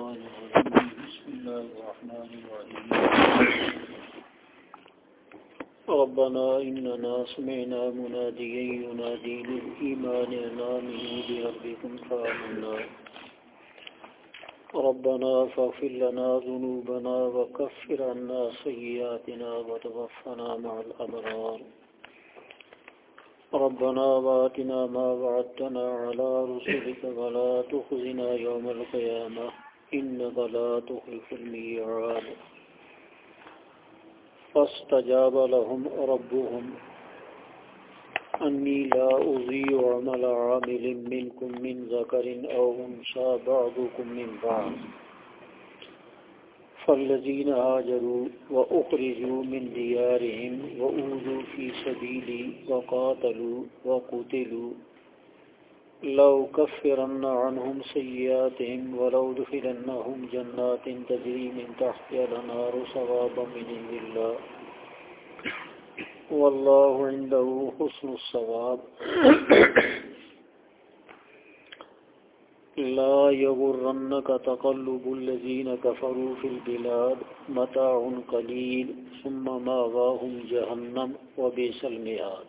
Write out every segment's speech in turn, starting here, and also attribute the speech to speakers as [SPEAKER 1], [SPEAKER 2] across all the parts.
[SPEAKER 1] الشيطان الرجيم بسم الله الرحمن الرحيم. ربنا إننا سمعنا مناديا ينادي للإيمان أن آمنوا بربكم فآمنا. ربنا فاغفر لنا ذنوبنا وكفر عنا سيئاتنا وتوفنا مع الأبرار. ربنا واتنا ما وعدتنا على رسلك ولا تخزنا يوم القيامة. إنك لا تخلف الميعاد. فاستجاب لهم ربهم. أني لا أضيع عمل عامل منكم من ذكر أو أنسى بعضكم من بعض. فالذين هاجروا وأخرجوا من ديارهم وأوذوا في سبيلي وقاتلوا وقتلوا لو كفرن عنهم سيئاتهم ولو دخلنهم جنات تجري من تحت الأنهار صوابا من عند الله والله عنده حسن الصواب لا يغرنك تقلب الذين كفروا في البلاد متاع قليل ثم ماواهم جهنم وبئس المهاد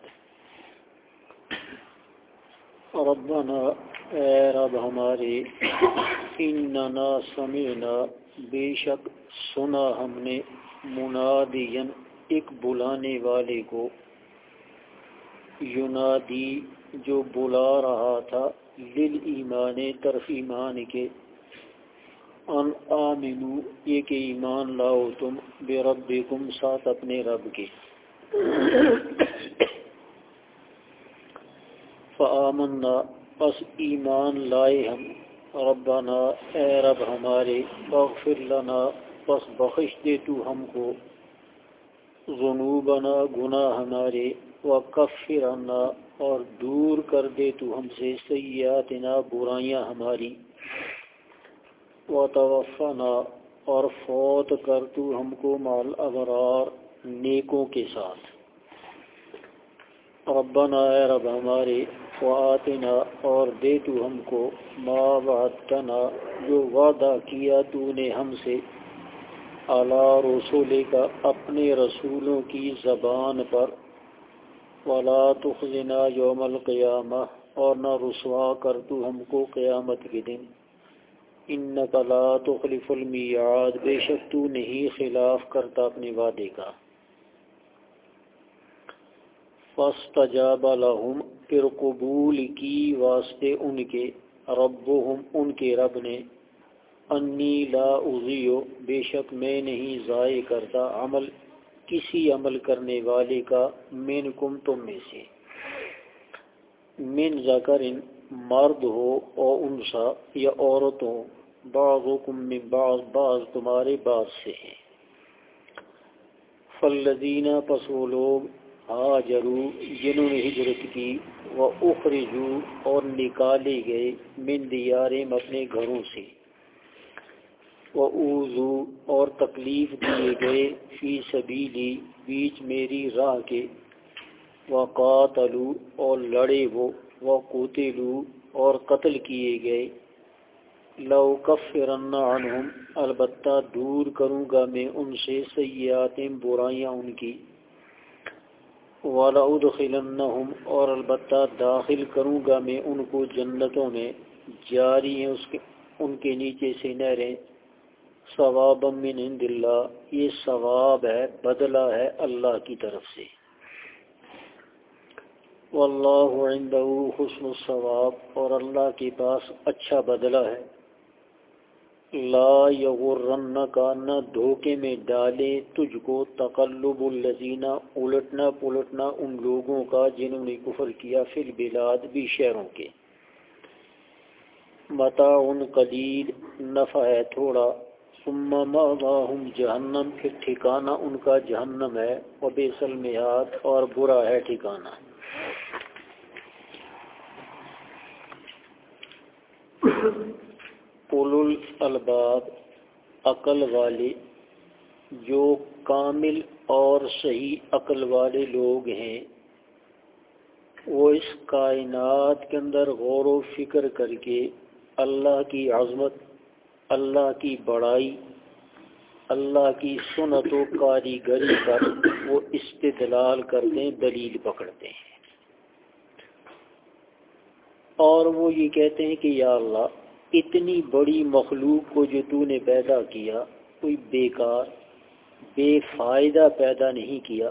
[SPEAKER 1] ربنا اے رب ہمارے اننا سمعنا، بے شک سنا ہم نے منادین ایک بلانے والے کو۔ ینادی جو بلا رہا تھا لل ایمان طرف ایمان کے۔ ان آمنو یہ کہ ایمان لاؤ تم بے رب ساتھ اپنے رب کے۔ فآمنا، پس ایمان لائے ہم۔ ربنا، اے رب ہمارے، اغفر لنا، پس بخش دے تو ہم کو۔ ذنوبنا، گناہ ہمارے، وکفرنا اور دور کر دے تو ہم سے۔ سیاتنا برائیاں ہماری۔ و اور فوت کر تو ہم کو مال ابرار نیکوں کے ساتھ۔ ربنا، اے رب ہمارے وآتنا اور دے تو ہم کو ما وعدتنا، جو وعدہ کیا تو نے ہم سے۔ اعلیٰ رسول کا اپنے رسولوں کی زبان پر۔ ولا تخزنا یوم القیامہ، اور نہ رسوا کر تو ہم کو قیامت کے دن۔ انک لا تخلف المیعاد، بے شک تو نہیں خلاف کرتا اپنے وعدے کا۔ فاستجاب لهم پھر قبول کی واسطے ان کے ربهم ان کے رب نے، انی لا اضیو بے شک میں نہیں ضائع کرتا عمل، کسی عمل کرنے والے کا من کم تم میں سے۔ من ذکر مرد ہو اور انسا یا عورتوں بعض من بعض بعض تمہارے بعض سے ہیں۔ فلدینہ پس وہ لوگ حاجرو جنہوں نے ہجرت کی، وہ اخرجو اور نکالے گئے من دیارم اپنے گھروں سے۔ وہ اوزو اور تکلیف دیے گئے فی سبیلی، بیچ میری راہ کے۔ وہ قاتلو اور لڑے وہ وہ قتلو اور قتل کیے گئے۔ لو کفرن عنہم، البتہ دور کروں گا میں ان سے سیاتیں برائیاں ان کی۔ وَلَأُدْخِلَنَّهُمْ اور البتہ داخل کروں گا میں ان کو جنتوں میں، جاری ہیں اس کے، ان کے نیچے سے نہریں۔ ثواب من عند اللہ، یہ ثواب ہے، بدلہ ہے اللہ کی طرف سے۔ واللہ عنده حسن الثواب اور اللہ کے پاس اچھا بدلہ ہے۔ لا یغرن کا نہ دھوکے میں ڈالے تجھ کو تقلب الذین، الٹنا پلٹنا ان لوگوں کا جنہوں نے کفر کیا فی البلاد بھی شہروں کے۔ متاع قلیل، نفع ہے تھوڑا۔ ثم ماواہم جہنم، پھر ٹھکانہ ان کا جہنم ہے۔ و بیسل میاد اور برا ہے ٹھکانہ۔ اولو الباب عقل والے، جو کامل اور صحیح عقل والے لوگ ہیں، وہ اس کائنات کے اندر غور و فکر کر کے اللہ کی عظمت، اللہ کی بڑائی، اللہ کی سنت و کاریگری پر وہ استدلال کرتے ہیں، دلیل پکڑتے ہیں۔ اور وہ یہ کہتے ہیں کہ یا اللہ اتنی بڑی مخلوق کو جو تو نے پیدا کیا، کوئی بیکار، بے فائدہ پیدا نہیں کیا،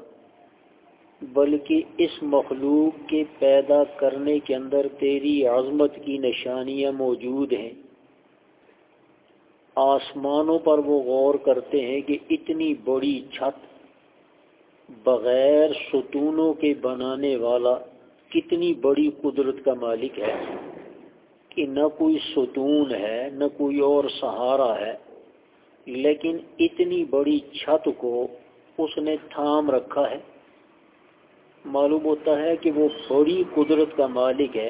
[SPEAKER 1] بلکہ اس مخلوق کے پیدا کرنے کے اندر تیری عظمت کی نشانیاں موجود ہیں۔ آسمانوں پر وہ غور کرتے ہیں کہ اتنی بڑی چھت بغیر ستونوں کے بنانے والا کتنی بڑی قدرت کا مالک ہے۔ کہ نہ کوئی ستون ہے، نہ کوئی اور سہارا ہے، لیکن اتنی بڑی چھت کو اس نے تھام رکھا ہے۔ معلوم ہوتا ہے کہ وہ بڑی قدرت کا مالک ہے۔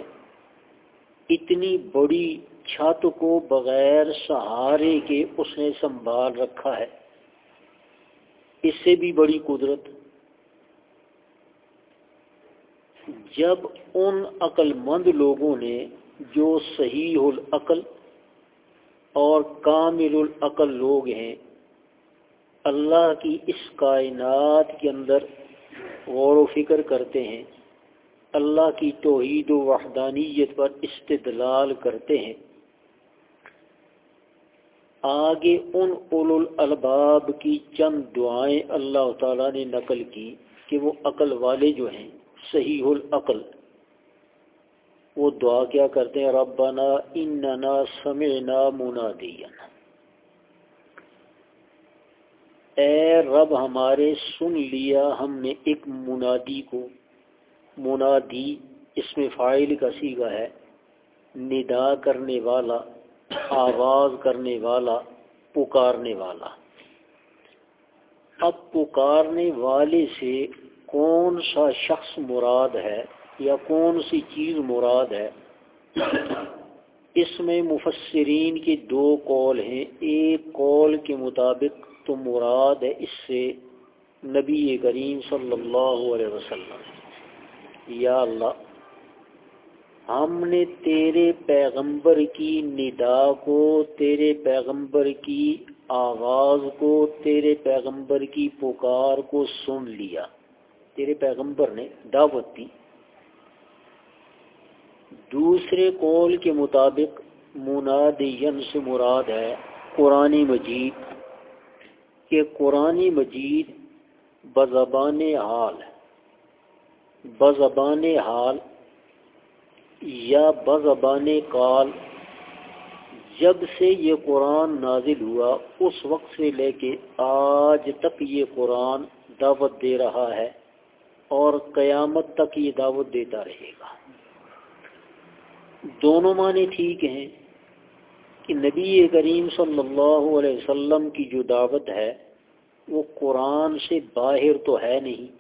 [SPEAKER 1] اتنی بڑی چھت کو بغیر سہارے کے اس نے سنبھال رکھا ہے۔ اس سے بھی بڑی قدرت۔ جب ان عقل مند لوگوں نے جو صحیح العقل اور کامل العقل لوگ ہیں، اللہ کی اس کائنات کے اندر غور و فکر کرتے ہیں، اللہ کی توحید و وحدانیت پر استدلال کرتے ہیں۔ آگے ان اول الباب کی چند دعائیں اللہ تعالیٰ نے نقل کی کہ وہ عقل والے جو ہیں، صحیح العقل۔ وہ دعا کیا کرتے ہیں، ربنا اننا سمعنا منادیا۔ اے رب ہمارے، سن لیا ہم نے ایک منادی کو۔ منادی اس میں فائل کا سیگا ہے، ندا کرنے والا، آواز کرنے والا، پکارنے والا۔ اب پکارنے والے سے کون سا شخص مراد ہے؟ یا کون سی چیز مراد ہے؟ اس میں مفسرین کے دو قول ہیں۔ ایک قول کے مطابق تو مراد ہے اس سے نبی کریم صلی اللہ علیہ وسلم۔ یا اللہ، ہم نے تیرے پیغمبر کی ندا کو، تیرے پیغمبر کی آواز کو، تیرے پیغمبر کی پکار کو سن لیا۔ تیرے پیغمبر نے دعوت دی۔ دوسرے قول کے مطابق منادین سے مراد ہے قرآن مجید، کہ قرآن مجید بزبان حال بزبان حال یا بزبان کال جب سے یہ قرآن نازل ہوا اس وقت سے لے کے آج تک یہ قرآن دعوت دے رہا ہے اور قیامت تک یہ دعوت دیتا رہے گا۔ دونوں معنی ٹھیک ہیں کہ نبی کریم صلی اللہ علیہ وسلم کی جو دعوت ہے، وہ قرآن سے باہر تو ہے نہیں۔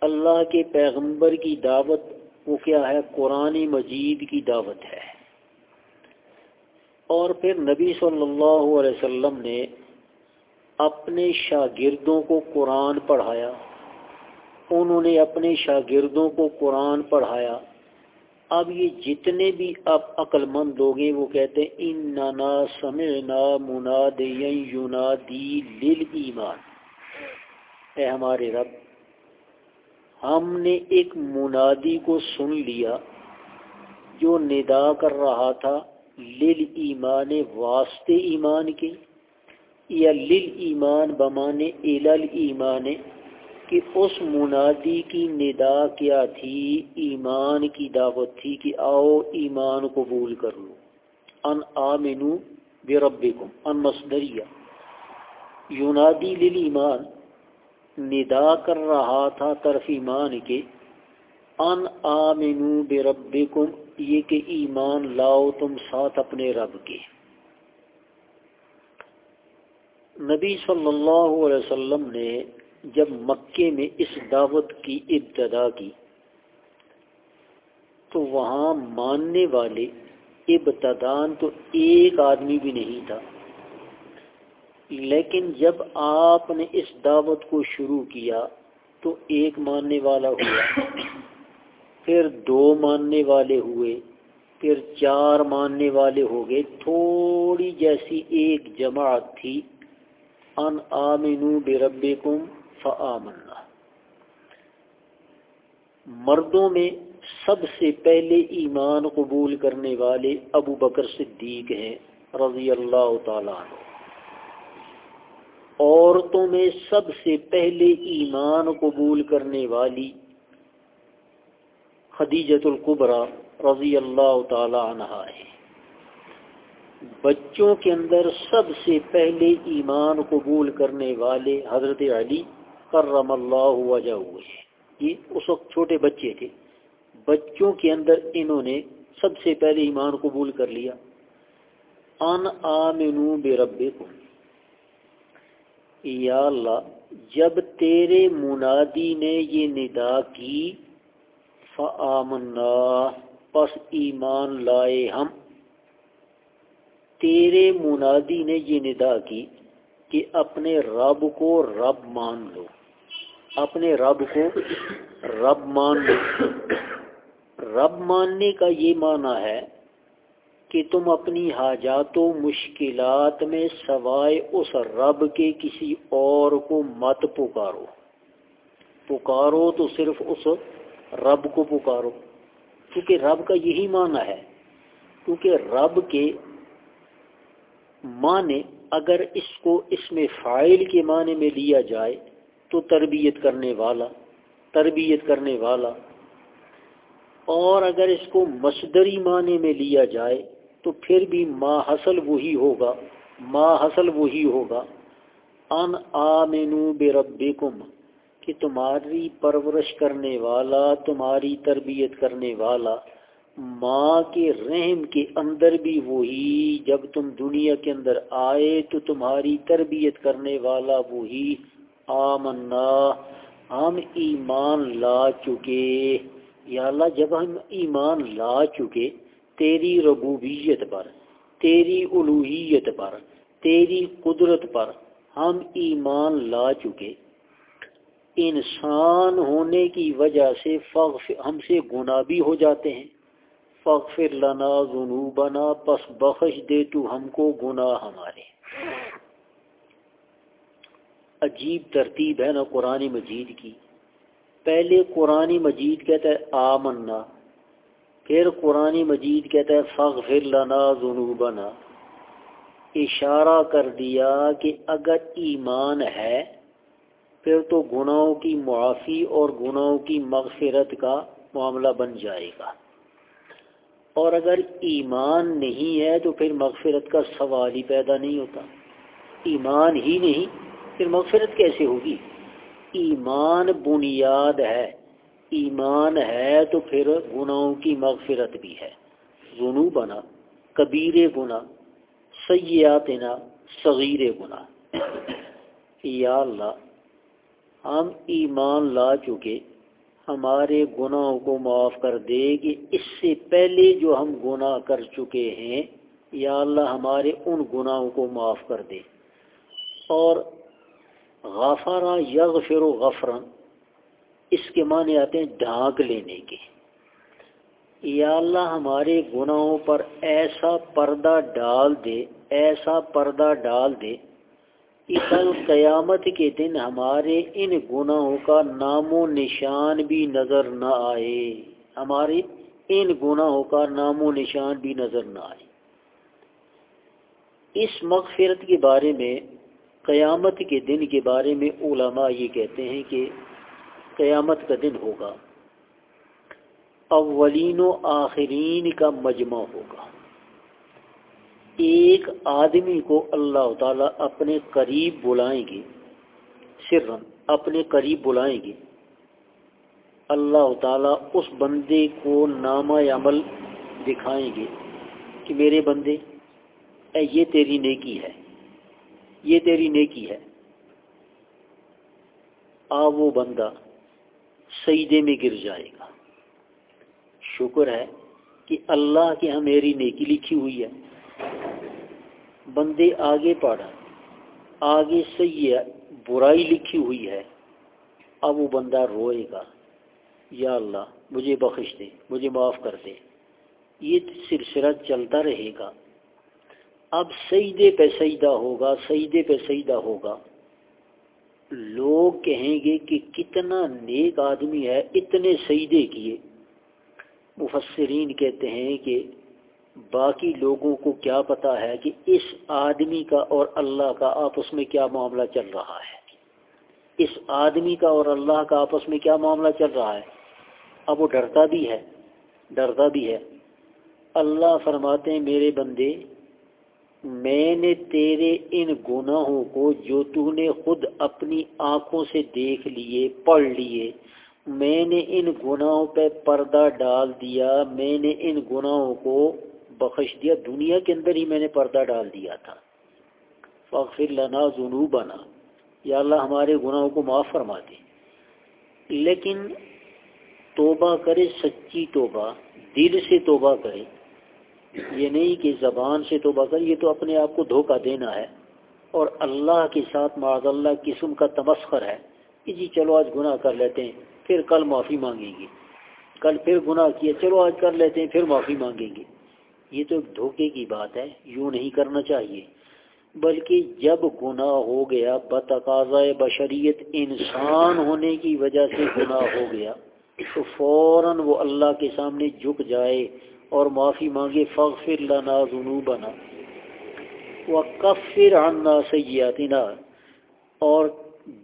[SPEAKER 1] اللہ کے پیغمبر کی دعوت، وہ کیا ہے؟ قرآن مجید کی دعوت ہے۔ اور پھر نبی صلی اللہ علیہ وسلم نے اپنے شاگردوں کو قرآن پڑھایا۔ انہوں نے اپنے شاگردوں کو قرآن پڑھایا۔ اب یہ جتنے بھی اب عقل مند لوگ ہیں، وہ کہتے ہیں ان سمعنا مناد یونادی للایمان. اے ہمارے رب، ہم نے ایک منادی کو سن لیا جو ندا کر رہا تھا لل ایمان واسطے ایمان کے، یا لل ایمان بمانے الل ایمان کہ اس منادی کی ندا کیا تھی، ایمان کی دعوت تھی کہ آؤ ایمان قبول کر لو۔ ان آمنو بے رب ان مصدریہ۔ یونادی لل ایمان ندا کر رہا تھا طرف ایمان کے۔ ان آمنو بے رب یہ کہ ایمان لاؤ تم ساتھ اپنے رب کے۔ نبی صلی اللہ علیہ وسلم نے جب مکے میں اس دعوت کی ابتدا کی، تو وہاں ماننے والے ابتدان تو ایک آدمی بھی نہیں تھا۔ لیکن جب آپ نے اس دعوت کو شروع کیا تو ایک ماننے والا ہوا، پھر دو ماننے والے ہوئے، پھر چار ماننے والے ہو گئے۔ تھوڑی جیسی ایک جماعت تھی، ان آمنو بربکم فآمنا۔ مردوں میں سب سے پہلے ایمان قبول کرنے والے ابو بکر صدیق ہیں، رضی اللہ تعالیٰ عنہ۔ عورتوں میں سب سے پہلے ایمان قبول کرنے والی خدیجت القبرا رضی اللہ تعالی عنہ ہے بچوں کے اندر سب سے پہلے ایمان قبول کرنے والے حضرت علی کرم اللہ وجہ ہوئے یہ اس وقت چھوٹے بچے تھے۔ بچوں کے اندر انہوں نے سب سے پہلے ایمان قبول کر لیا۔ ان آمنو بے رب یا اللہ، جب تیرے منادی نے یہ ندا کی، فآمنا، پس ایمان لائے ہم۔ تیرے منادی نے یہ ندا کی کہ اپنے رب کو رب مان لو۔ اپنے رب کو رب مان رب ماننے کا یہ معنی ہے کہ تم اپنی حاجات و مشکلات میں سوائے اس رب کے کسی اور کو مت پکارو۔ پکارو تو صرف اس رب کو پکارو۔ کیونکہ رب کا یہی معنی ہے۔ کیونکہ رب کے معنی اگر اس کو اس میں فائل کے معنی میں لیا جائے تو تربیت کرنے والا، تربیت کرنے والا۔ اور اگر اس کو مصدری معنی میں لیا جائے تو پھر بھی ما حصل وہی ہوگا، ما حصل وہی ہوگا۔ ان آمنو بے ربکم کہ تمہاری پرورش کرنے والا، تمہاری تربیت کرنے والا ماں کے رحم کے اندر بھی وہی۔ جب تم دنیا کے اندر آئے تو تمہاری تربیت کرنے والا وہی۔ آمنا، ہم ایمان لا چکے۔ یا اللہ، جب ہم ایمان لا چکے، تیری ربوبیت پر، تیری الوحیت پر، تیری قدرت پر ہم ایمان لا چکے۔ انسان ہونے کی وجہ سے ہم سے گناہ بھی ہو جاتے ہیں۔ فخر لنا ذنوبنا، پس بخش دے تو ہم کو گناہ ہمارے۔ عجیب ترتیب ہے نا قرآن مجید کی۔ پہلے قرآن مجید کہتا ہے آمنا، پھر قرآن مجید کہتا ہے فخر لنا ذنوبنا۔ اشارہ کر دیا کہ اگر ایمان ہے، پھر تو گناہوں کی معافی اور گناہوں کی مغفرت کا معاملہ بن جائے گا۔ اور اگر ایمان نہیں ہے تو پھر مغفرت کا سوال ہی پیدا نہیں ہوتا۔ ایمان ہی نہیں پھر مغفرت کیسے ہوگی؟ ایمان بنیاد ہے۔ ایمان ہے تو پھر گناہوں کی مغفرت بھی ہے۔ ظنو بنا کبیر گنا سیات نا صغیر گنا یا اللہ، ہم ایمان لا چکے، ہمارے گناہوں کو معاف کر دے کہ اس سے پہلے جو ہم گناہ کر چکے ہیں، یا اللہ ہمارے ان گناہوں کو معاف کر دے۔ اور غافارہ یغفر و غفرن اس کے معنی آتے ہیں ڈھانک لینے کے۔ یا اللہ ہمارے گناہوں پر ایسا پردہ ڈال دے، ایسا پردہ ڈال دے، کل قیامت کے دن ہمارے ان گناہوں کا نام و نشان بھی نظر نہ آئے۔ ہمارے ان گناہوں کا نام و نشان بھی نظر نہ آئے۔ اس مغفرت کے بارے میں قیامت کے دن کے بارے میں علماء یہ کہتے ہیں کہ قیامت کا دن ہوگا۔ اولین و آخرین کا مجمع ہوگا۔ ایک آدمی کو اللہ تعالیٰ اپنے قریب بلائیں گے سرم اپنے قریب بلائیں گے۔ اللہ تعالیٰ اس بندے کو نامہ عمل دکھائیں گے کہ میرے بندے، اے یہ تیری نیکی ہے۔ یہ تیری نیکی ہے۔ آ وہ بندہ سیدے میں گر جائے گا۔ شکر ہے کہ اللہ کے یہاں میری نیکی لکھی ہوئی ہے۔ بندے آگے پڑھا آگے سے برائی لکھی ہوئی ہے۔ اب وہ بندہ روئے گا۔ یا اللہ، مجھے بخش دے، مجھے معاف کر دے۔ یہ سلسلہ چلتا رہے گا۔ اب سیدے پہ سیدہ ہوگا، سیدے پہ سیدہ ہوگا۔ لوگ کہیں گے کہ کتنا نیک آدمی ہے، اتنے سیدے کیے۔ مفسرین کہتے ہیں کہ باقی لوگوں کو کیا پتا ہے کہ اس آدمی کا اور اللہ کا آپس میں کیا معاملہ چل رہا ہے۔ اس آدمی کا اور اللہ کا آپس میں کیا معاملہ چل رہا ہے؟ اب وہ ڈرتا بھی ہے، ڈرتا بھی ہے۔ اللہ فرماتے ہیں، میرے بندے میں نے تیرے ان گناہوں کو جو تو نے خود اپنی آنکھوں سے دیکھ لیے، پڑھ لیے۔ میں نے ان گناہوں پہ پردہ ڈال دیا، میں نے ان گناہوں کو بخش دیا۔ دنیا کے اندر ہی میں نے پردہ ڈال دیا تھا۔ فخر لنا ظنو بنا یا اللہ ہمارے گناہوں کو معاف فرما دے۔ لیکن توبہ کرے، سچی توبہ، دل سے توبہ کرے۔ یہ نہیں کہ زبان سے توبہ کرے یہ تو اپنے آپ کو دھوکہ دینا ہے۔ اور اللہ کے ساتھ معذ اللہ قسم کا تمسخر ہے کہ جی چلو آج گناہ کر لیتے ہیں، پھر کل معافی مانگیں گے۔ کل پھر گناہ کیا چلو آج کر لیتے ہیں، پھر معافی مانگیں گے۔ یہ تو ایک دھوکے کی بات ہے، یوں نہیں کرنا چاہیے۔ بلکہ جب گناہ ہو گیا بتقاض بشریت انسان ہونے کی وجہ سے گناہ ہو گیا، تو فوراً وہ اللہ کے سامنے جھک جائے۔ اور معافی مانگے فغفر لنا ذنوبنا وکفر عنا سیئاتنا اور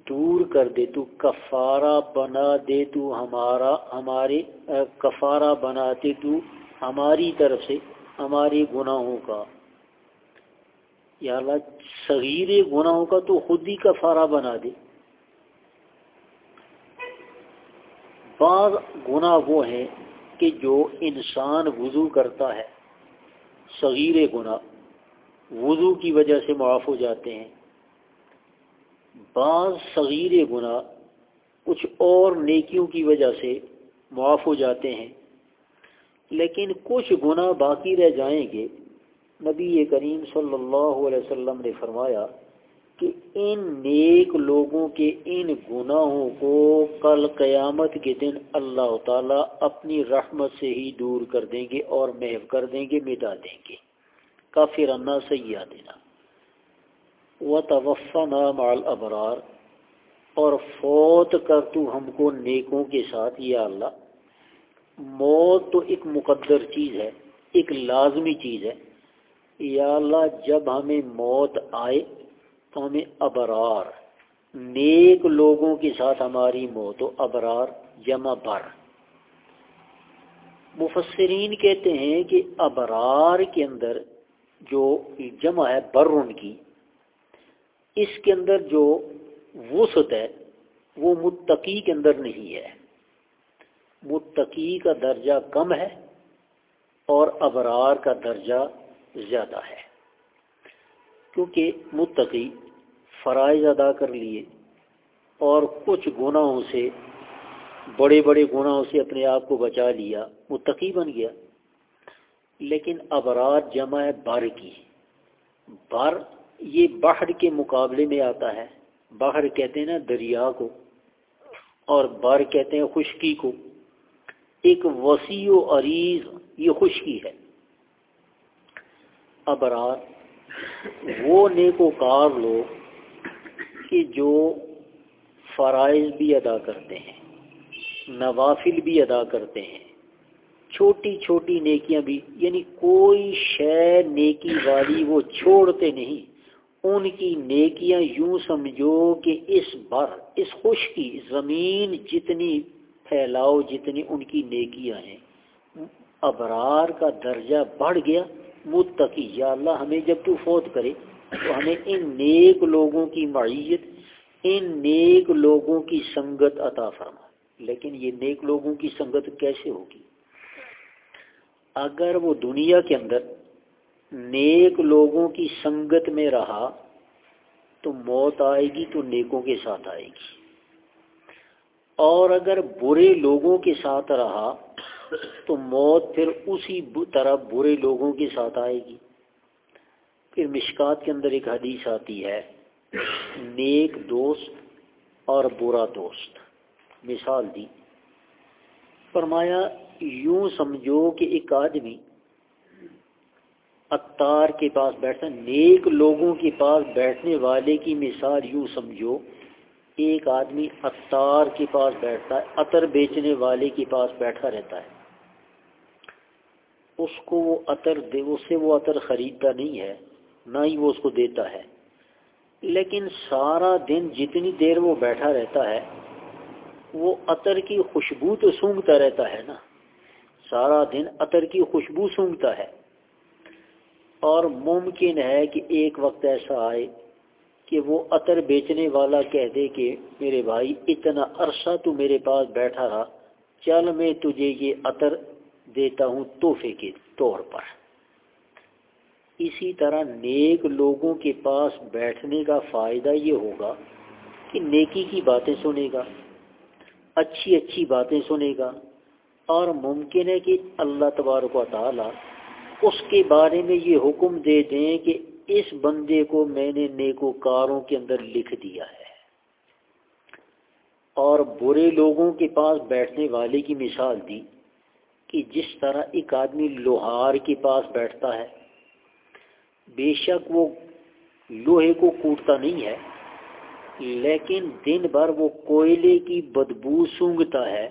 [SPEAKER 1] دور کر دے، تو کفارہ بنا دے، تو ہمارا، ہمارے کفارہ بناتے تو ہماری طرف سے ہمارے گناہوں کا۔ یا اللہ صغیر گناہوں کا تو خود ہی کفارہ بنا دے۔ بعض گناہ وہ ہیں کہ جو انسان وضو کرتا ہے، صغیر گناہ، وضو کی وجہ سے معاف ہو جاتے ہیں۔ بعض صغیر گناہ کچھ اور نیکیوں کی وجہ سے معاف ہو جاتے ہیں، لیکن کچھ گناہ باقی رہ جائیں گے۔ نبی کریم صلی اللہ علیہ وسلم نے فرمایا کہ ان نیک لوگوں کے ان گناہوں کو کل قیامت کے دن اللہ تعالیٰ اپنی رحمت سے ہی دور کر دیں گے اور محو کر دیں گے، مٹا دیں گے۔ کافر انا سیاح دینا و توفا نام ابرار اور فوت کر تو ہم کو نیکوں کے ساتھ، یا اللہ۔ موت تو ایک مقدر چیز ہے، ایک لازمی چیز ہے۔ یا اللہ، جب ہمیں موت آئے تو ہمیں ابرار، نیک لوگوں کے ساتھ ہماری موت و ابرار جمع بر۔ مفسرین کہتے ہیں کہ ابرار کے اندر جو جمع ہے بر ان کی، اس کے اندر جو وسط ہے وہ متقی کے اندر نہیں ہے۔ متقی کا درجہ کم ہے اور ابرار کا درجہ زیادہ ہے۔ کیونکہ متقی فرائض ادا کر لیے اور کچھ گناہوں سے، بڑے بڑے گناہوں سے اپنے آپ کو بچا لیا، متقی بن گیا۔ لیکن ابرار جمع ہے بر کی۔ بر یہ بحر کے مقابلے میں آتا ہے۔ بحر کہتے ہیں نا دریا کو، اور بر کہتے ہیں خشکی کو۔ ایک وسیع و عریض یہ خشکی ہے۔ ابرار وہ نیک و کار لوگ کہ جو فرائض بھی ادا کرتے ہیں، نوافل بھی ادا کرتے ہیں، چھوٹی چھوٹی نیکیاں بھی یعنی کوئی شے نیکی والی وہ چھوڑتے نہیں، ان کی نیکیاں یوں سمجھو کہ اس بر، اس خوش کی زمین جتنی پھیلاؤ، جتنی ان کی نیکیاں ہیں، ابرار کا درجہ بڑھ گیا۔ متقی، یا اللہ ہمیں جب تو فوت کرے تو ہمیں ان نیک لوگوں کی معیت، ان نیک لوگوں کی سنگت عطا فرما۔ لیکن یہ نیک لوگوں کی سنگت کیسے ہوگی؟ اگر وہ دنیا کے اندر نیک لوگوں کی سنگت میں رہا تو موت آئے گی، تو نیکوں کے ساتھ آئے گی۔ اور اگر برے لوگوں کے ساتھ رہا تو موت پھر اسی طرح برے لوگوں کے ساتھ آئے گی۔ پھر مشکات کے اندر ایک حدیث آتی ہے، نیک دوست اور برا دوست۔ مثال دی۔ فرمایا، یوں سمجھو کہ ایک آدمی اتار کے پاس بیٹھنا نیک لوگوں کے پاس بیٹھنے والے کی مثال یوں سمجھو، ایک آدمی اتار کے پاس بیٹھتا ہے، عطر بیچنے والے کے پاس بیٹھا رہتا ہے۔ اس کو وہ عطر دے اس سے وہ عطر خریدتا نہیں ہے، نہ ہی وہ اس کو دیتا ہے۔ لیکن سارا دن جتنی دیر وہ بیٹھا رہتا ہے، وہ عطر کی خوشبو تو سونگتا رہتا ہے نا۔ سارا دن عطر کی خوشبو سونگتا ہے۔ اور ممکن ہے کہ ایک وقت ایسا آئے کہ وہ عطر بیچنے والا کہہ دے کہ میرے بھائی، اتنا عرصہ تو میرے پاس بیٹھا رہا، چل میں تجھے یہ عطر دیتا ہوں تحفے کے طور پر۔ اسی طرح نیک لوگوں کے پاس بیٹھنے کا فائدہ یہ ہوگا کہ نیکی کی باتیں سنے گا، اچھی اچھی باتیں سنے گا، اور ممکن ہے کہ اللہ تبارک و تعالی اس کے بارے میں یہ حکم دے دیں کہ اس بندے کو میں نے نیکوکاروں کے اندر لکھ دیا ہے۔ اور برے لوگوں کے پاس بیٹھنے والے کی مثال دی کہ جس طرح ایک آدمی لوہار کے پاس بیٹھتا ہے، بے شک وہ لوہے کو کوٹتا نہیں ہے، لیکن دن بھر وہ کوئلے کی بدبو سونگتا ہے،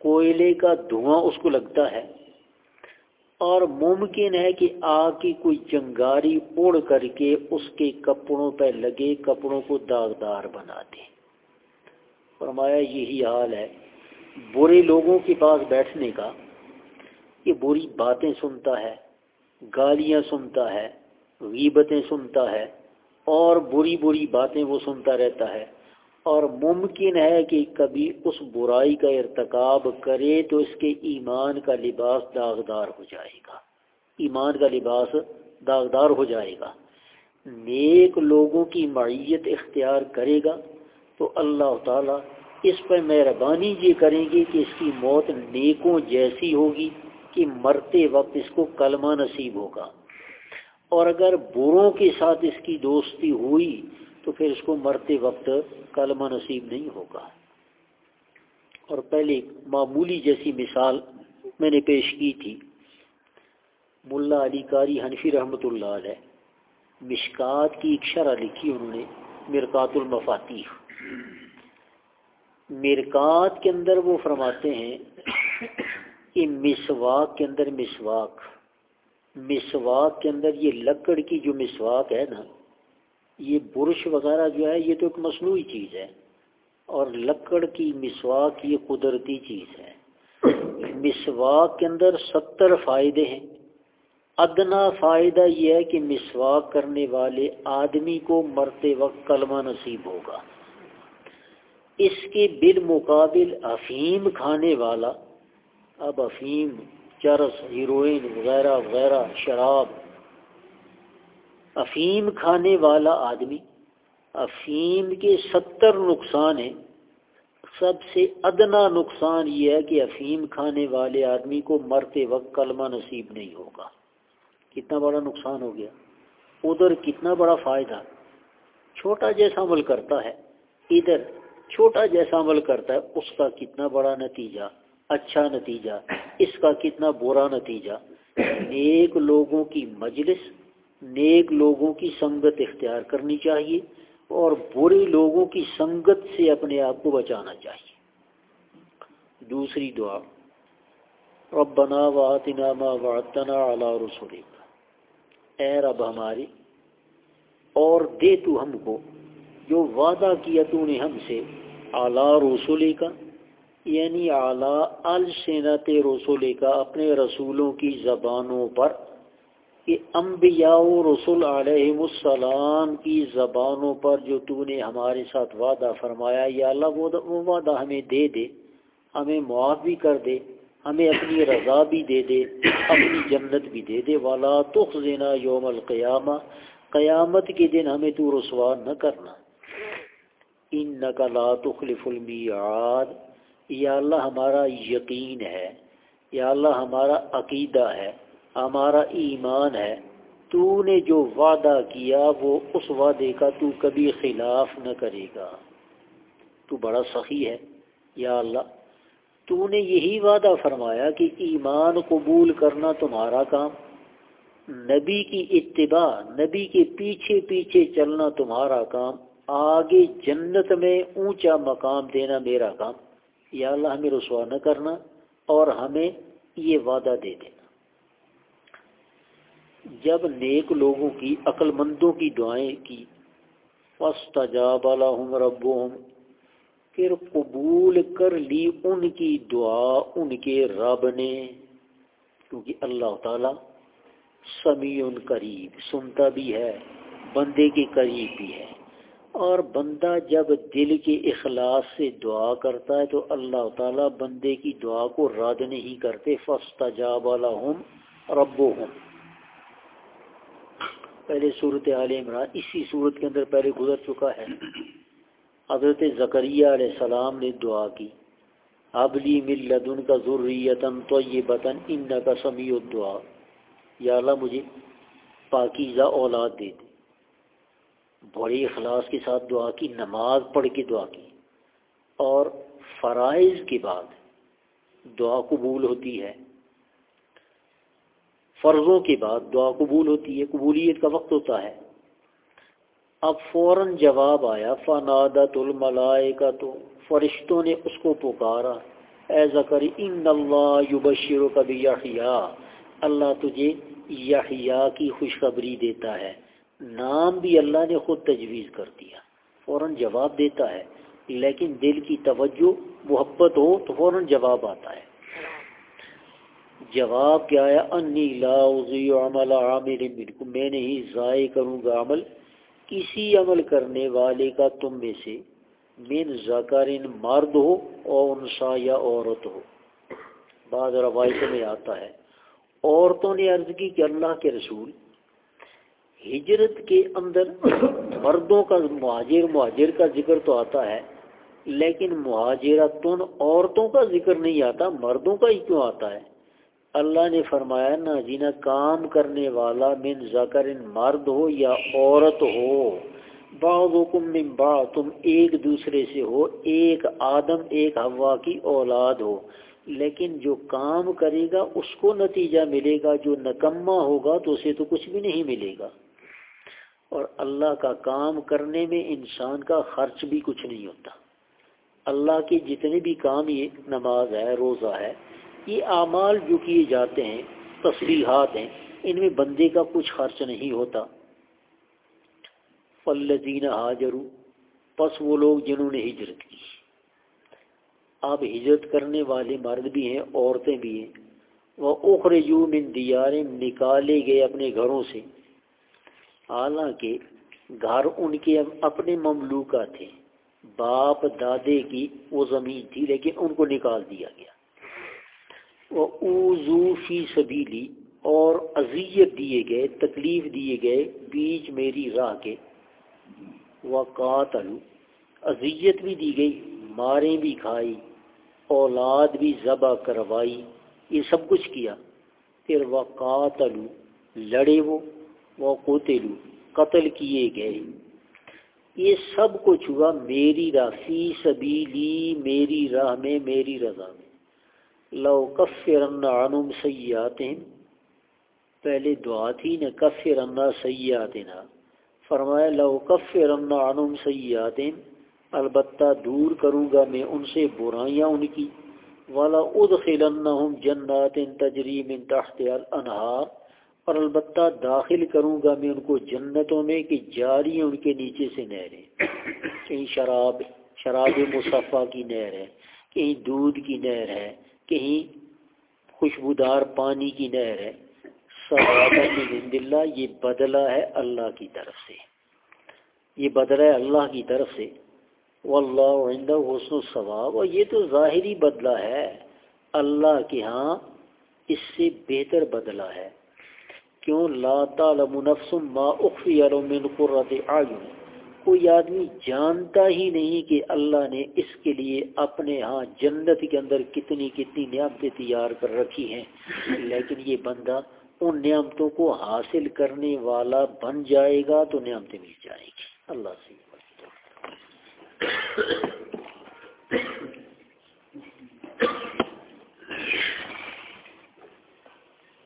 [SPEAKER 1] کوئلے کا دھواں اس کو لگتا ہے، اور ممکن ہے کہ آگ کی کوئی چنگاری اڑ کر کے اس کے کپڑوں پہ لگے کپڑوں کو داغدار بنا دے۔ فرمایا یہی حال ہے۔ برے لوگوں کے پاس بیٹھنے کا، یہ بری باتیں سنتا ہے، گالیاں سنتا ہے، غیبتیں سنتا ہے، اور بری بری باتیں وہ سنتا رہتا ہے۔ اور ممکن ہے کہ کبھی اس برائی کا ارتکاب کرے تو اس کے ایمان کا لباس داغدار ہو جائے گا۔ ایمان کا لباس داغدار ہو جائے گا۔ نیک لوگوں کی معیت اختیار کرے گا تو اللہ تعالیٰ اس پر مہربانی یہ کریں گے کہ اس کی موت نیکوں جیسی ہوگی کہ مرتے وقت اس کو کلمہ نصیب ہوگا۔ اور اگر بروں کے ساتھ اس کی دوستی ہوئی تو پھر اس کو مرتے وقت کلمہ نصیب نہیں ہوگا۔ اور پہلے معمولی جیسی مثال میں نے پیش کی تھی۔ ملا علی کاری حنفی رحمۃ اللہ علیہ، مشکات کی ایک شرح لکھی انہوں نے، مرکات المفاتی مرکات کے اندر وہ فرماتے ہیں کہ مسواک کے اندر مسواک مسواک کے اندر یہ لکڑ کی جو مسواک ہے نا، یہ برش وغیرہ جو ہے، یہ تو ایک مصنوعی چیز ہے، اور لکڑ کی مسواک یہ قدرتی چیز ہے۔ مسواک کے اندر ستر فائدے ہیں۔ ادنا فائدہ یہ ہے کہ مسواک کرنے والے آدمی کو مرتے وقت کلمہ نصیب ہوگا۔ اس کے بالمقابل افیم کھانے والا، اب افیم چرس، ہیروئن وغیرہ وغیرہ، شراب افیم کھانے والا آدمی افیم کے ستر نقصان ہیں۔ سب سے ادنا نقصان یہ ہے کہ افیم کھانے والے آدمی کو مرتے وقت کلمہ نصیب نہیں ہوگا۔ کتنا بڑا نقصان ہو گیا۔ ادھر کتنا بڑا فائدہ۔ چھوٹا جیسا عمل کرتا ہے، ادھر چھوٹا جیسا عمل کرتا ہے، اس کا کتنا بڑا نتیجہ اچھا نتیجہ، اس کا کتنا برا نتیجہ؟ ایک لوگوں کی مجلس، نیک لوگوں کی سنگت اختیار کرنی چاہیے اور برے لوگوں کی سنگت سے اپنے آپ کو بچانا چاہیے۔ دوسری دعا، ربنا واتنا ما وعدتنا علی رسولک اے رب ہماری، اور دے تو ہم کو جو وعدہ کیا تو نے ہم سے۔ اعلی رسولی کا یعنی اعلیٰ السنت رسول کا اپنے رسولوں کی زبانوں پر، کہ انبیاء و رسول علیہ السلام کی زبانوں پر جو تو نے ہمارے ساتھ وعدہ فرمایا، یا اللہ وہ وعدہ ہمیں دے دے، ہمیں معاف بھی کر دے، ہمیں اپنی رضا بھی دے دے، اپنی جنت بھی دے دے والا تخذنا یوم القیامہ، قیامت کے دن ہمیں تو رسوا نہ کرنا۔ ان لا تخلف المیعاد یا اللہ ہمارا یقین ہے، یا اللہ ہمارا عقیدہ ہے، ہمارا ایمان ہے۔ تو نے جو وعدہ کیا، وہ اس وعدے کا تو کبھی خلاف نہ کرے گا۔ تو بڑا سخی ہے، یا اللہ۔ تو نے یہی وعدہ فرمایا کہ ایمان قبول کرنا تمہارا کام۔ نبی کی اتباع، نبی کے پیچھے پیچھے چلنا تمہارا کام۔ آگے جنت میں اونچا مقام دینا میرا کام۔ یا اللہ، ہمیں رسوا نہ کرنا اور ہمیں یہ وعدہ دے دینا۔ جب نیک لوگوں کی عقل مندوں کی دعائیں کی فستجاب لهم ربهم، پھر قبول کر لی ان کی دعا ان کے رب نے۔ کیونکہ اللہ تعالی سمیع قریب سنتا بھی ہے، بندے کے قریب بھی ہے۔ اور بندہ جب دل کے اخلاص سے دعا کرتا ہے تو اللہ تعالیٰ بندے کی دعا کو رد نہیں کرتے۔ فستا جا والا ہوں ربو ہوں پہلے صورت عال عمران، اسی صورت کے اندر پہلے گزر چکا ہے۔ حضرت زکریہ علیہ السلام نے دعا کی ابلی ملدن کا ضروریتن تو یہ بطن ان کا سمیع دعا یا اللہ مجھے پاکیزہ اولاد دے دے۔ بڑے اخلاص کے ساتھ دعا کی، نماز پڑھ کے دعا کی۔ اور فرائض کے بعد دعا قبول ہوتی ہے۔ فرضوں کے بعد دعا قبول ہوتی ہے، قبولیت کا وقت ہوتا ہے۔ اب فوراً جواب آیا، فنادت الملائے کا تو فرشتوں نے اس کو پکارا۔ اے زکر، ان اللہ یبشر کبھی اللہ تجھے یحییٰ کی خوشخبری دیتا ہے۔ نام بھی اللہ نے خود تجویز کر دیا، فوراً جواب دیتا ہے، لیکن دل کی توجہ محبت ہو تو فوراً جواب آتا ہے۔ جواب کیا ہے؟ انی لا عمل عامل منکم، میں نہیں ضائع کروں گا عمل کسی عمل کرنے والے کا تم میں سے، من ذکر مرد ہو اور انسا یا عورت ہو۔ بعض روایتوں میں آتا ہے، عورتوں نے عرض کی کہ اللہ کے رسول ہجرت کے اندر مردوں کا مہاجر مہاجر کا ذکر تو آتا ہے، لیکن مہاجرتن عورتوں کا ذکر نہیں آتا، مردوں کا ہی کیوں آتا ہے؟ اللہ نے فرمایا، نہ جینا کام کرنے والا من ذکر مرد ہو یا عورت ہو، بعضکم من بعض، تم ایک دوسرے سے ہو، ایک آدم، ایک ہوا کی اولاد ہو۔ لیکن جو کام کرے گا، اس کو نتیجہ ملے گا، جو نکمہ ہوگا، تو اسے تو کچھ بھی نہیں ملے گا۔ اور اللہ کا کام کرنے میں انسان کا خرچ بھی کچھ نہیں ہوتا۔ اللہ کے جتنے بھی کام یہ نماز ہے، روزہ ہے، یہ اعمال جو کیے جاتے ہیں، تصریحات ہیں، ان میں بندے کا کچھ خرچ نہیں ہوتا۔ فلزین حاجرو پس وہ لوگ جنہوں نے ہجرت کی۔ آپ ہجرت کرنے والے مرد بھی ہیں، عورتیں بھی ہیں۔ وہ اخرجو من دیاریں نکالے گئے اپنے گھروں سے۔ حالانکہ گھر ان کے اپنے مملوکہ تھے باپ دادے کی وہ زمین تھی لیکن ان کو نکال دیا گیا۔ وہ اوزو فی سبیلی اور اذیت دیے گئے، تکلیف دیے گئے بیچ میری راہ کے۔ وہ اذیت بھی دی گئی، ماریں بھی کھائی، اولاد بھی ذبح کروائی، یہ سب کچھ کیا۔ پھر وہ لڑے وہ۔ وہ قتلو قتل کیے گئے۔ یہ سب کچھ ہوا میری راہ، فی سبیلی، میری راہ میں، میری رضا میں۔ لو کفرن عنم سیات پہلے دعا تھی، نہ کفرن سیاتنا فرمایا، لو کفرن عنم سیات البتہ دور کروں گا میں ان سے برائیاں ان کی۔ والا ادخلنہم جنات تجری من تحت الانہار اور البتہ داخل کروں گا میں ان کو جنتوں میں کہ جاری ان کے نیچے سے نہریں۔ کہیں شراب شراب مصفہ کی نہر ہے کہیں دودھ کی نہر ہے کہیں خوشبودار پانی کی نہر ہے۔ زند اللہ یہ بدلہ ہے اللہ کی طرف سے۔ یہ بدلہ ہے اللہ کی طرف سے۔ واللہ عندہ حسن ثواب اور یہ تو ظاہری بدلہ ہے۔ اللہ کے ہاں اس سے بہتر بدلہ ہے۔ کیوں لا تعلم نفس ما اخفی من قرۃ اعین؟ کوئی آدمی جانتا ہی نہیں کہ اللہ نے اس کے لیے اپنے ہاں جنت کے اندر کتنی کتنی نعمتیں تیار کر رکھی ہیں۔ لیکن یہ بندہ ان نعمتوں کو حاصل کرنے والا بن جائے گا تو نعمتیں مل جائیں گی۔ اللہ سے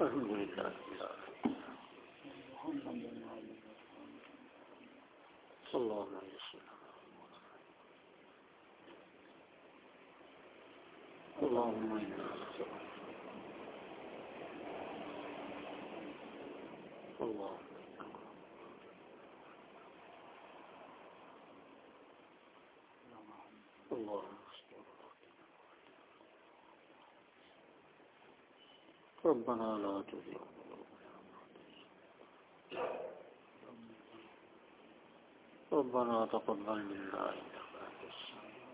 [SPEAKER 1] الحمد للہ صلى الله عليه وسلم. اللهم إنا الله الله ربنا لا تزغ ربنا تقبل منا إنك أنت السميع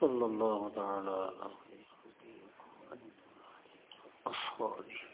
[SPEAKER 1] صلى الله تعالى على خير أصحابه